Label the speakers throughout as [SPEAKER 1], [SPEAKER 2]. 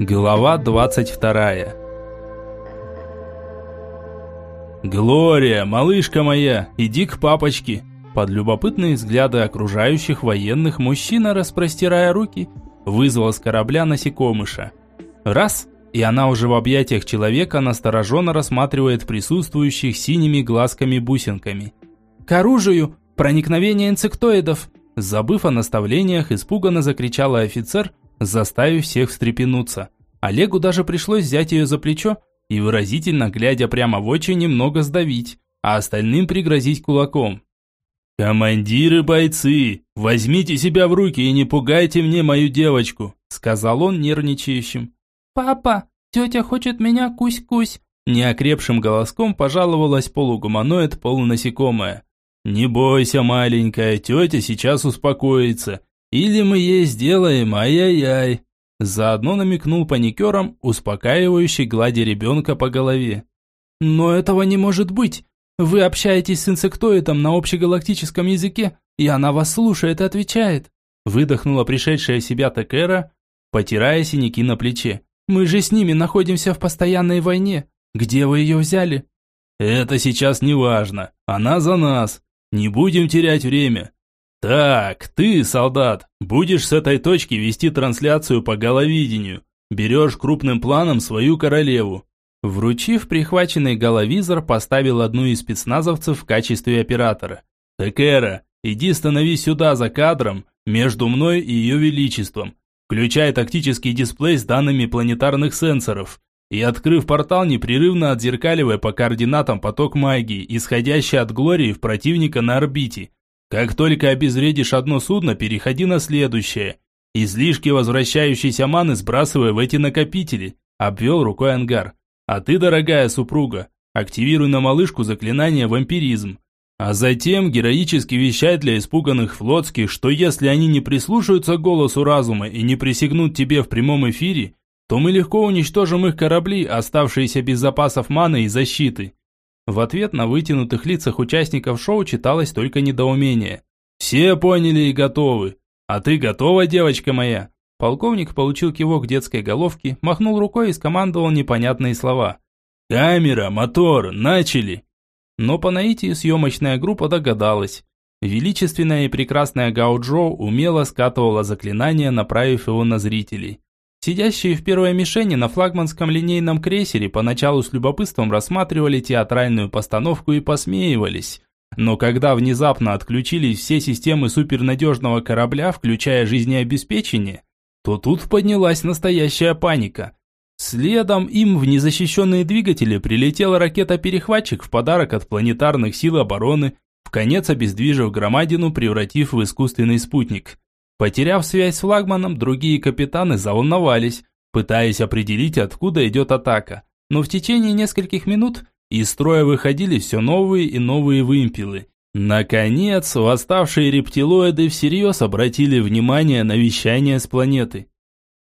[SPEAKER 1] Глава 22 «Глория, малышка моя, иди к папочке!» Под любопытные взгляды окружающих военных мужчина, распростирая руки, вызвал с корабля насекомыша. Раз, и она уже в объятиях человека настороженно рассматривает присутствующих синими глазками-бусинками. «К оружию! Проникновение инсектоидов!» Забыв о наставлениях, испуганно закричал офицер, заставив всех встрепенуться. Олегу даже пришлось взять ее за плечо и выразительно, глядя прямо в очи, немного сдавить, а остальным пригрозить кулаком. «Командиры бойцы, возьмите себя в руки и не пугайте мне мою девочку», сказал он нервничающим.
[SPEAKER 2] «Папа, тетя хочет меня кусь-кусь»,
[SPEAKER 1] неокрепшим голоском пожаловалась полугуманоид полунасекомая. «Не бойся, маленькая, тетя сейчас успокоится. Или мы ей сделаем, ай-яй-яй». Заодно намекнул паникером, успокаивающий гладя ребенка по голове.
[SPEAKER 2] «Но этого не может быть. Вы общаетесь с инсектоидом на общегалактическом языке, и она вас слушает и отвечает».
[SPEAKER 1] Выдохнула пришедшая в себя Текера, потирая синяки на плече.
[SPEAKER 2] «Мы же с ними находимся в постоянной войне. Где вы ее взяли?»
[SPEAKER 1] «Это сейчас не важно. Она за нас. Не будем терять время. Так, ты, солдат, будешь с этой точки вести трансляцию по головидению. Берешь крупным планом свою королеву. Вручив прихваченный головизор, поставил одну из спецназовцев в качестве оператора. «Текера, иди становись сюда за кадром, между мной и ее величеством. Включай тактический дисплей с данными планетарных сенсоров. И, открыв портал, непрерывно отзеркаливая по координатам поток магии, исходящий от Глории в противника на орбите. Как только обезвредишь одно судно, переходи на следующее. Излишки возвращающейся маны сбрасывай в эти накопители. Обвел рукой ангар. А ты, дорогая супруга, активируй на малышку заклинание «Вампиризм». А затем героически вещай для испуганных флотских, что если они не прислушаются голосу разума и не присягнут тебе в прямом эфире, то мы легко уничтожим их корабли, оставшиеся без запасов маны и защиты. В ответ на вытянутых лицах участников шоу читалось только недоумение. «Все поняли и готовы. А ты готова, девочка моя?» Полковник получил кивок детской головки, махнул рукой и скомандовал непонятные слова. «Камера, мотор, начали!» Но по наитию съемочная группа догадалась. Величественная и прекрасная Гао умело скатывала заклинание, направив его на зрителей. Сидящие в первой мишени на флагманском линейном крейсере поначалу с любопытством рассматривали театральную постановку и посмеивались. Но когда внезапно отключились все системы супернадежного корабля, включая жизнеобеспечение, то тут поднялась настоящая паника. Следом им в незащищенные двигатели прилетела ракета-перехватчик в подарок от планетарных сил обороны, в конец обездвижив громадину, превратив в искусственный спутник. Потеряв связь с флагманом, другие капитаны заволновались, пытаясь определить, откуда идет атака. Но в течение нескольких минут из строя выходили все новые и новые вымпелы. Наконец, восставшие рептилоиды всерьез обратили внимание на вещание с планеты.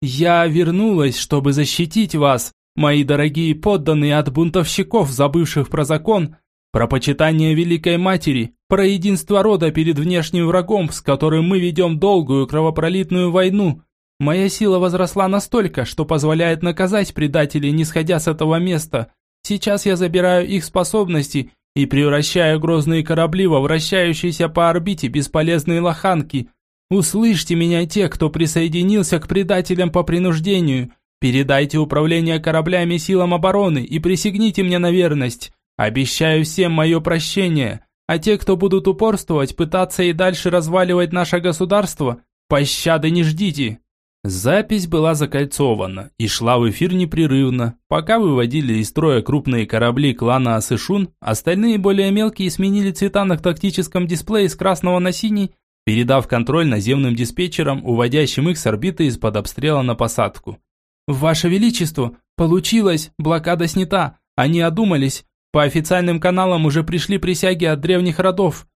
[SPEAKER 2] «Я вернулась, чтобы защитить вас, мои дорогие подданные от бунтовщиков, забывших про закон, про почитание Великой Матери, про единство рода перед внешним врагом, с которым мы ведем долгую кровопролитную войну. Моя сила возросла настолько, что позволяет наказать предателей, не сходя с этого места. Сейчас я забираю их способности и превращаю грозные корабли во вращающиеся по орбите бесполезные лоханки. Услышьте меня те, кто присоединился к предателям по принуждению. Передайте управление кораблями силам обороны и присягните мне на верность. Обещаю всем мое прощение, а те, кто будут упорствовать, пытаться и дальше разваливать наше государство, пощады не ждите».
[SPEAKER 1] Запись была закольцована и шла в эфир непрерывно. Пока выводили из строя крупные корабли клана Асышун, остальные более мелкие сменили цвета на тактическом дисплее с красного на синий, передав контроль наземным диспетчерам, уводящим их с орбиты из-под обстрела на посадку.
[SPEAKER 2] «Ваше Величество, получилось, блокада снята, они одумались, по официальным каналам уже пришли присяги от древних родов.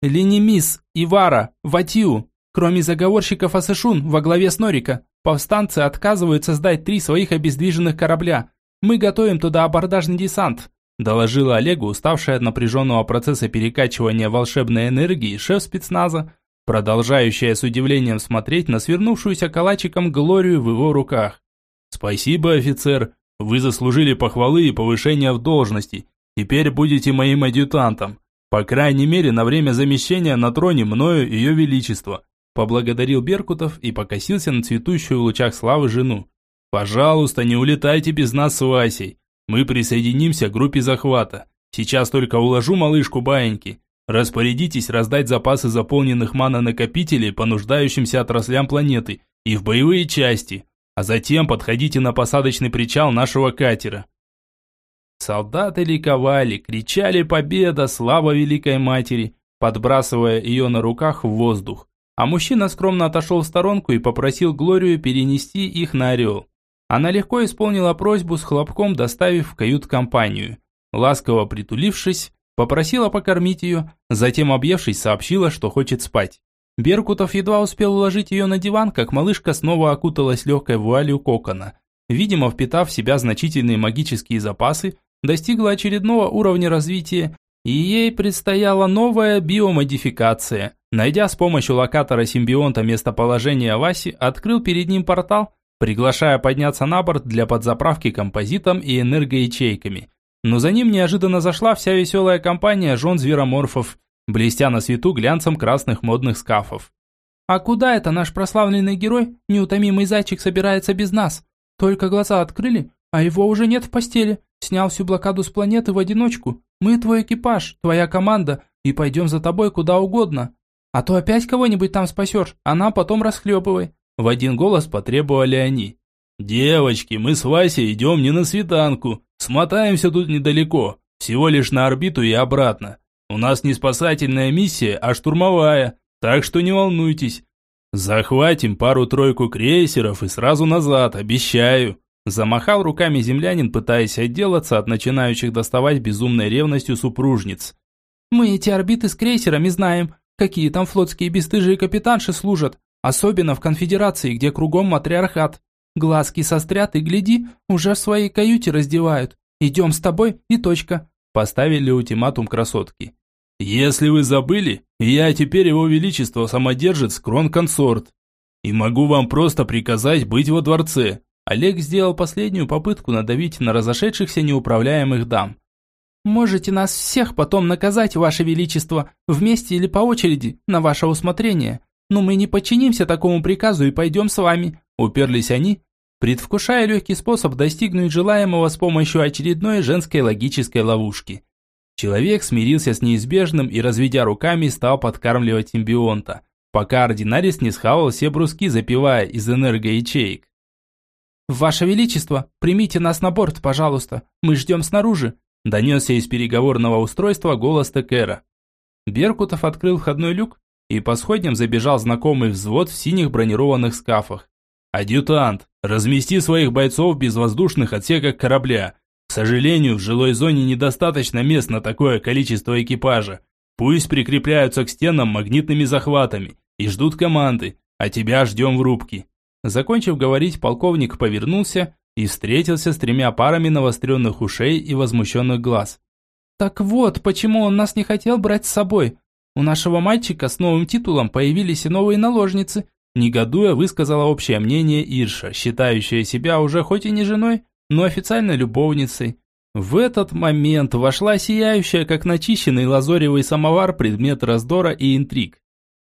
[SPEAKER 2] Ленимис, Ивара, Ватиу. Кроме заговорщиков Асышун во главе с Норика, повстанцы отказываются сдать три своих обездвиженных корабля. Мы готовим туда абордажный десант», доложила Олегу, уставшая от напряженного процесса перекачивания волшебной энергии, шеф спецназа, продолжающая с удивлением смотреть на свернувшуюся калачиком Глорию в его руках.
[SPEAKER 1] Спасибо, офицер. Вы заслужили похвалы и повышения в должности. Теперь будете моим адъютантом. По крайней мере, на время замещения на троне мною ее величество. Поблагодарил Беркутов и покосился на цветущую в лучах славы жену. Пожалуйста, не улетайте без нас с Васей. Мы присоединимся к группе захвата. Сейчас только уложу малышку баиньки. Распорядитесь раздать запасы заполненных манонакопителей по нуждающимся отраслям планеты и в боевые части, а затем подходите на посадочный причал нашего катера. Солдаты ликовали, кричали «Победа! Слава Великой Матери!», подбрасывая ее на руках в воздух. А мужчина скромно отошел в сторонку и попросил Глорию перенести их на Орел. Она легко исполнила просьбу с хлопком, доставив в кают-компанию. Ласково притулившись, попросила покормить ее, затем, объевшись, сообщила, что хочет спать. Беркутов едва успел уложить ее на диван, как малышка снова окуталась легкой вуалью кокона. Видимо, впитав в себя значительные магические запасы, достигла очередного уровня развития, и ей предстояла новая биомодификация. Найдя с помощью локатора симбионта местоположение Васи, открыл перед ним портал, приглашая подняться на борт для подзаправки композитом и энергоячейками. Но за ним неожиданно зашла вся веселая компания жен звероморфов, блестя на свету глянцем красных модных скафов. «А куда это наш прославленный герой, неутомимый зайчик, собирается без нас? Только глаза открыли, а его уже нет в постели. Снял всю блокаду с планеты в одиночку. Мы твой экипаж, твоя команда, и пойдем за тобой куда угодно. А то опять кого-нибудь там спасешь, а нам потом расхлебывай». В один голос потребовали они. «Девочки, мы с Васей идем не на свиданку. Смотаемся тут недалеко, всего лишь на орбиту и обратно. У нас не спасательная миссия, а штурмовая, так что не волнуйтесь. Захватим пару-тройку крейсеров и сразу назад, обещаю». Замахал руками землянин, пытаясь отделаться от начинающих доставать безумной ревностью супружниц.
[SPEAKER 2] «Мы эти орбиты с крейсерами знаем, какие там флотские бесстыжие капитанши служат, особенно в конфедерации, где кругом матриархат. Глазки сострят и, гляди, уже в своей каюте раздевают. Идем с тобой и точка», – поставили ультиматум красотки.
[SPEAKER 1] «Если вы забыли, я теперь его величество самодержец Крон-консорт, и могу вам просто приказать быть во дворце, Олег сделал последнюю попытку надавить на разошедшихся неуправляемых дам.
[SPEAKER 2] «Можете нас всех потом наказать, Ваше Величество, вместе или по очереди, на ваше усмотрение. Но мы не подчинимся такому приказу и пойдем с вами», – уперлись они, предвкушая легкий способ достигнуть желаемого с помощью очередной женской логической ловушки. Человек смирился с неизбежным и, разведя руками, стал подкармливать симбионта, пока ординарис не схавал все бруски, запивая из энергоячеек. «Ваше Величество, примите нас на борт, пожалуйста. Мы ждем снаружи», – донесся из переговорного устройства голос Текера. Беркутов открыл входной люк, и по сходням забежал знакомый взвод в синих бронированных скафах. «Адъютант, размести своих бойцов в безвоздушных отсеках корабля. К сожалению, в жилой зоне недостаточно мест на такое количество экипажа. Пусть прикрепляются к стенам магнитными захватами и ждут команды, а тебя ждем в рубке». Закончив говорить, полковник повернулся и встретился с тремя парами навостренных ушей и возмущенных глаз. «Так вот, почему он нас не хотел брать с собой. У нашего мальчика с новым титулом появились и новые наложницы», негодуя высказала общее мнение Ирша, считающая себя уже хоть и не женой, но официально любовницей. В этот момент вошла сияющая, как начищенный лазоревый самовар, предмет раздора и интриг.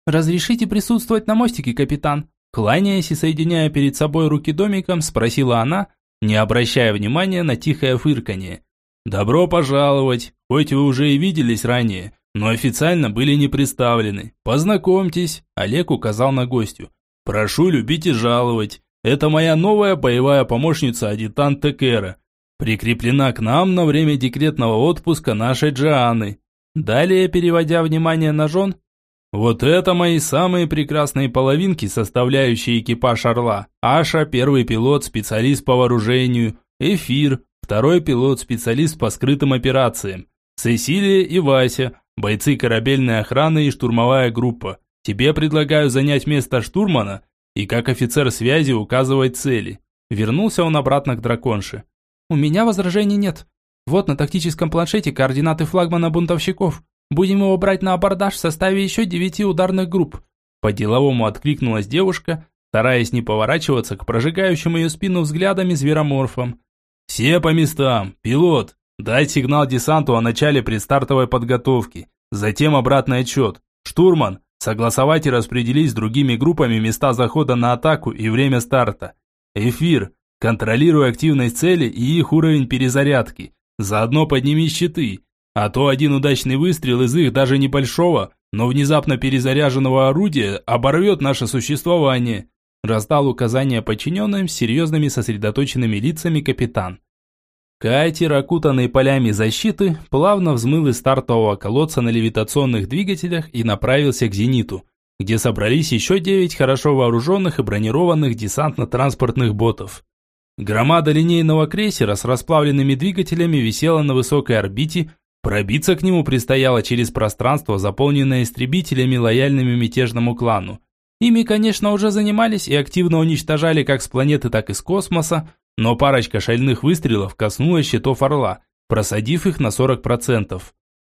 [SPEAKER 2] «Разрешите присутствовать на мостике, капитан?» Кланяясь и соединяя перед собой руки домиком, спросила она, не обращая внимания на тихое фырканье. «Добро пожаловать, хоть вы уже и виделись ранее, но официально были не представлены. Познакомьтесь», Олег указал на гостю. «Прошу любить и жаловать. Это моя новая боевая помощница-адъютант Текера. Прикреплена к нам на время декретного отпуска нашей Джоанны». Далее, переводя внимание на жен, вот это мои самые прекрасные половинки, составляющие экипаж «Орла». Аша – первый пилот, специалист по вооружению. Эфир – второй пилот, специалист по скрытым операциям. Сесилия и Вася – бойцы корабельной охраны и штурмовая группа. Тебе предлагаю занять место штурмана и как офицер связи указывать цели. Вернулся он обратно к драконше. У меня возражений нет. Вот на тактическом планшете координаты флагмана бунтовщиков. Будем его брать на абордаж в составе еще девяти ударных групп».
[SPEAKER 1] По-деловому откликнулась девушка,
[SPEAKER 2] стараясь не поворачиваться к прожигающим ее спину взглядами звероморфам.
[SPEAKER 1] «Все по местам! Пилот! Дай сигнал десанту о начале предстартовой подготовки, затем обратный отчет. Штурман, согласовать и распределить с другими группами места захода на атаку и время старта. Эфир, контролируй активность цели и их уровень перезарядки. Заодно подними щиты, а то один удачный выстрел из их даже небольшого, но внезапно перезаряженного орудия оборвет наше существование. Раздал указания подчиненным серьезными сосредоточенными лицами капитан. Катер, окутанный полями защиты, плавно взмыл из стартового колодца на левитационных двигателях и направился к «Зениту», где собрались еще девять хорошо вооруженных и бронированных десантно-транспортных ботов. Громада линейного крейсера с расплавленными двигателями висела на высокой орбите, пробиться к нему предстояло через пространство, заполненное истребителями, лояльными мятежному клану. Ими, конечно, уже занимались и активно уничтожали как с планеты, так и с космоса, но парочка шальных выстрелов коснулась щитов «Орла», просадив их на 40%.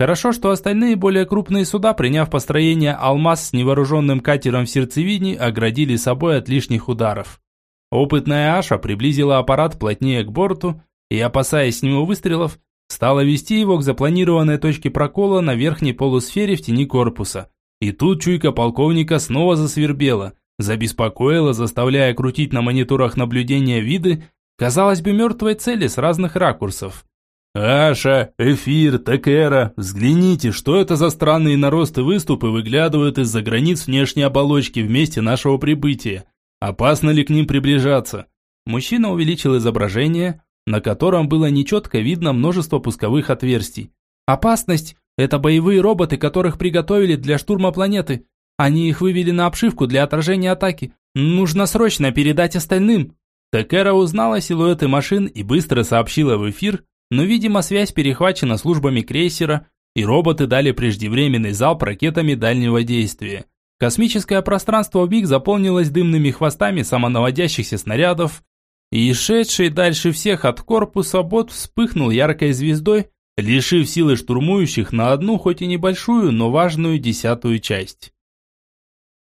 [SPEAKER 1] Хорошо, что остальные более крупные суда, приняв построение «Алмаз» с невооруженным катером в сердцевине, оградили собой от лишних ударов. Опытная Аша приблизила аппарат плотнее к борту и, опасаясь с него выстрелов, стала вести его к запланированной точке прокола на верхней полусфере в тени корпуса. И тут чуйка полковника снова засвербела, забеспокоила, заставляя крутить на мониторах наблюдения виды, казалось бы, мертвой цели с разных ракурсов. «Аша, Эфир, Текера, взгляните, что это за странные наросты выступы выглядывают из-за границ внешней оболочки в месте нашего прибытия? Опасно ли к ним приближаться?»
[SPEAKER 2] Мужчина увеличил изображение, на котором было нечетко видно множество пусковых отверстий. «Опасность – это боевые роботы, которых приготовили для штурма планеты. Они их вывели на обшивку для отражения атаки. Нужно срочно передать остальным».
[SPEAKER 1] Текера узнала силуэты машин и быстро сообщила в эфир, но, видимо, связь перехвачена службами крейсера, и роботы дали преждевременный залп ракетами дальнего действия. Космическое пространство вмиг заполнилось дымными хвостами самонаводящихся снарядов, и шедший дальше всех от корпуса бот вспыхнул яркой звездой, лишив силы штурмующих на одну хоть и небольшую, но важную десятую часть.